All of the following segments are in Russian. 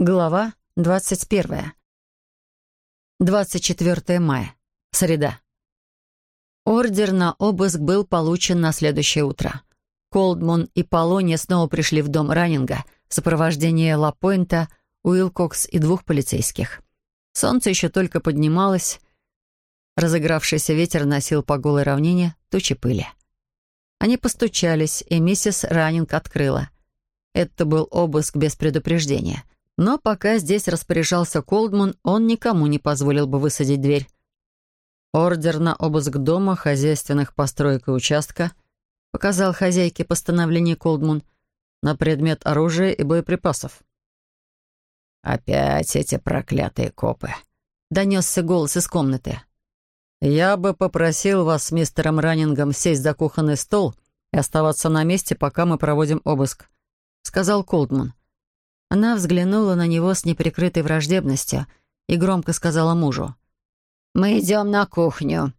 Глава 21. 24 мая. Среда. Ордер на обыск был получен на следующее утро. Колдмун и Полония снова пришли в дом Раннинга в сопровождении Лапойнта, Уилкокс и двух полицейских. Солнце еще только поднималось. Разыгравшийся ветер носил по голой равнине тучи пыли. Они постучались, и миссис Раннинг открыла. Это был обыск без предупреждения — но пока здесь распоряжался Колдман, он никому не позволил бы высадить дверь. Ордер на обыск дома, хозяйственных построек и участка показал хозяйке постановление Колдман на предмет оружия и боеприпасов. «Опять эти проклятые копы!» — донесся голос из комнаты. «Я бы попросил вас с мистером Раннингом сесть за кухонный стол и оставаться на месте, пока мы проводим обыск», — сказал Колдман. Она взглянула на него с неприкрытой враждебностью и громко сказала мужу. «Мы идем на кухню».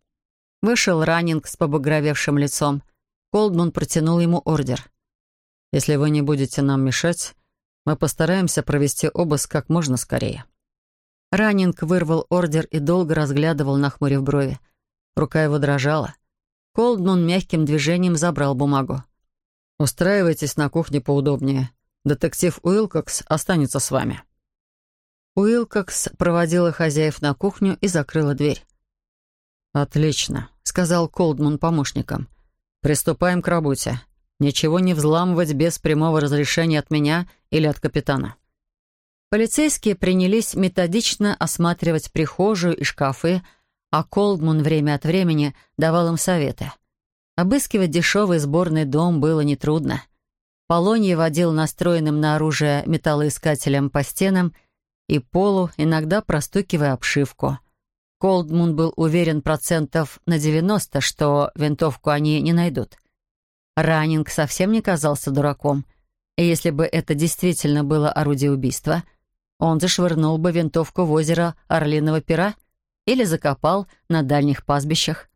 Вышел Раннинг с побагровевшим лицом. Колдман протянул ему ордер. «Если вы не будете нам мешать, мы постараемся провести обыск как можно скорее». Раннинг вырвал ордер и долго разглядывал, нахмурив брови. Рука его дрожала. Колдман мягким движением забрал бумагу. «Устраивайтесь на кухне поудобнее. Детектив Уилкокс останется с вами». Уилкокс проводила хозяев на кухню и закрыла дверь. «Отлично», — сказал Колдман помощникам. «Приступаем к работе. Ничего не взламывать без прямого разрешения от меня или от капитана». Полицейские принялись методично осматривать прихожую и шкафы, а Колдман время от времени давал им советы. Обыскивать дешевый сборный дом было нетрудно. Полоний водил настроенным на оружие металлоискателем по стенам и полу, иногда простукивая обшивку. Колдмун был уверен процентов на 90, что винтовку они не найдут. Раннинг совсем не казался дураком, и если бы это действительно было орудие убийства, он зашвырнул бы винтовку в озеро Орлиного пера или закопал на дальних пастбищах.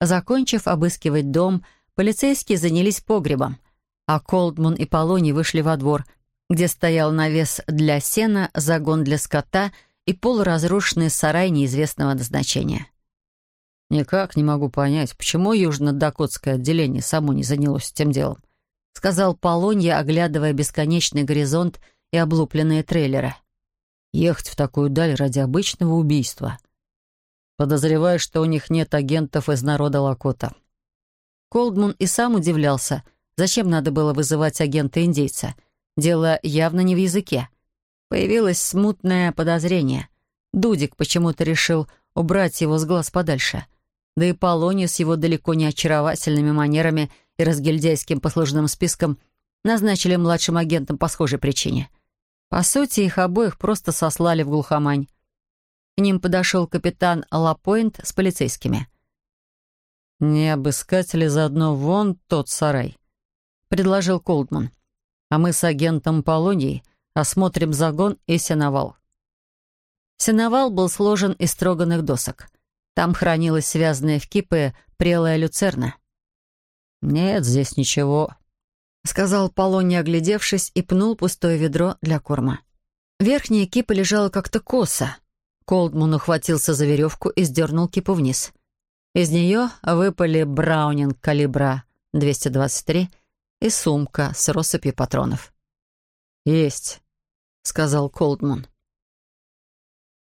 Закончив обыскивать дом, полицейские занялись погребом — а Колдман и Полони вышли во двор, где стоял навес для сена, загон для скота и полуразрушенный сарай неизвестного назначения. «Никак не могу понять, почему южно-дакотское отделение само не занялось этим делом», сказал Полонья, оглядывая бесконечный горизонт и облупленные трейлеры. «Ехать в такую даль ради обычного убийства. Подозреваю, что у них нет агентов из народа Лакота». Колдман и сам удивлялся, Зачем надо было вызывать агента-индейца? Дело явно не в языке. Появилось смутное подозрение. Дудик почему-то решил убрать его с глаз подальше. Да и Полоний с его далеко не очаровательными манерами и разгильдяйским послужным списком назначили младшим агентом по схожей причине. По сути, их обоих просто сослали в глухомань. К ним подошел капитан Лапойнт с полицейскими. «Не обыскать ли заодно вон тот сарай?» Предложил Колдман. «А мы с агентом Полонией осмотрим загон и сеновал». Сеновал был сложен из строганных досок. Там хранилась связанная в кипы прелая люцерна. «Нет здесь ничего», — сказал Полоний, оглядевшись, и пнул пустое ведро для корма. Верхняя кипа лежала как-то косо. Колдман ухватился за веревку и сдернул кипу вниз. Из нее выпали браунинг калибра 223 и сумка с россыпью патронов. «Есть», — сказал Колдман.